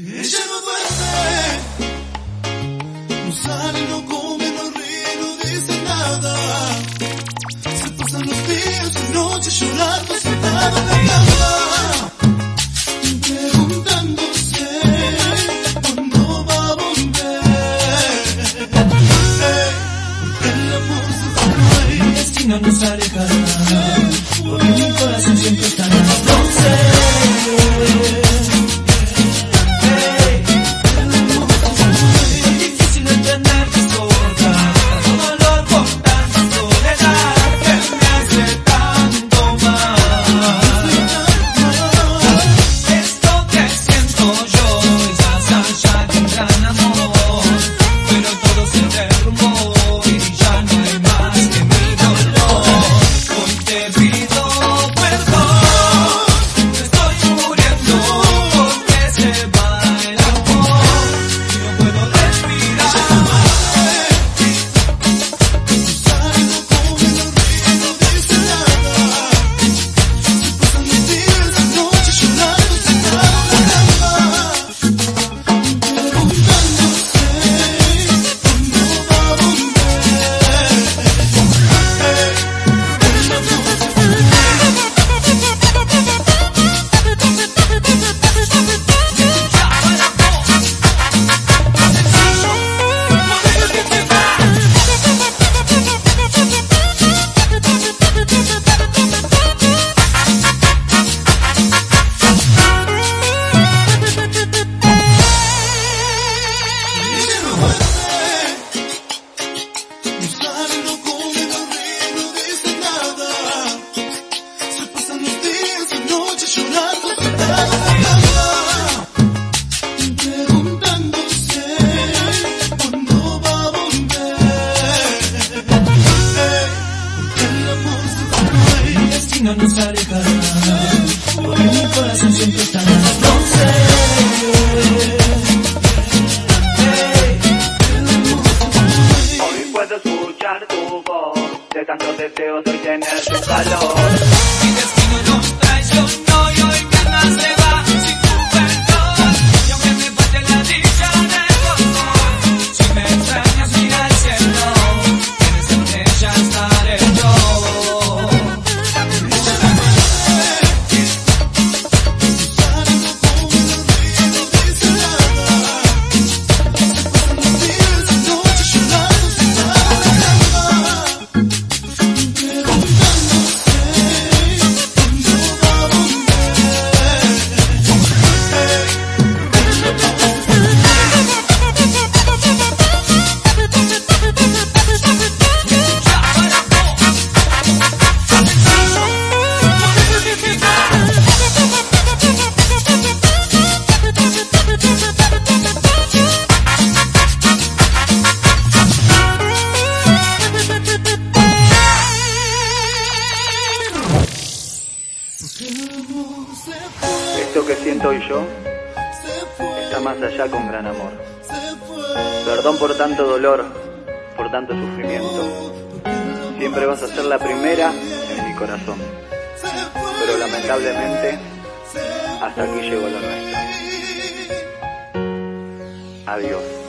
Ella no duerme, no sale, no come, no ríe, no dice nada. Se pasan los días y noches llorando sentada en la cama. Preguntándose cuándo va a volver. El amor se fue. Mi destino nos alejará, porque mi corazón siempre estará. Destino nos alejará, porque mi corazón siempre estará. No sé. Escuchar tu voz, de tantos deseos de hoy tener tu calor. Esto que siento hoy yo está más allá con gran amor. Perdón por tanto dolor, por tanto sufrimiento. Siempre vas a ser la primera en mi corazón. Pero lamentablemente, hasta aquí llegó lo nuestro. Adiós.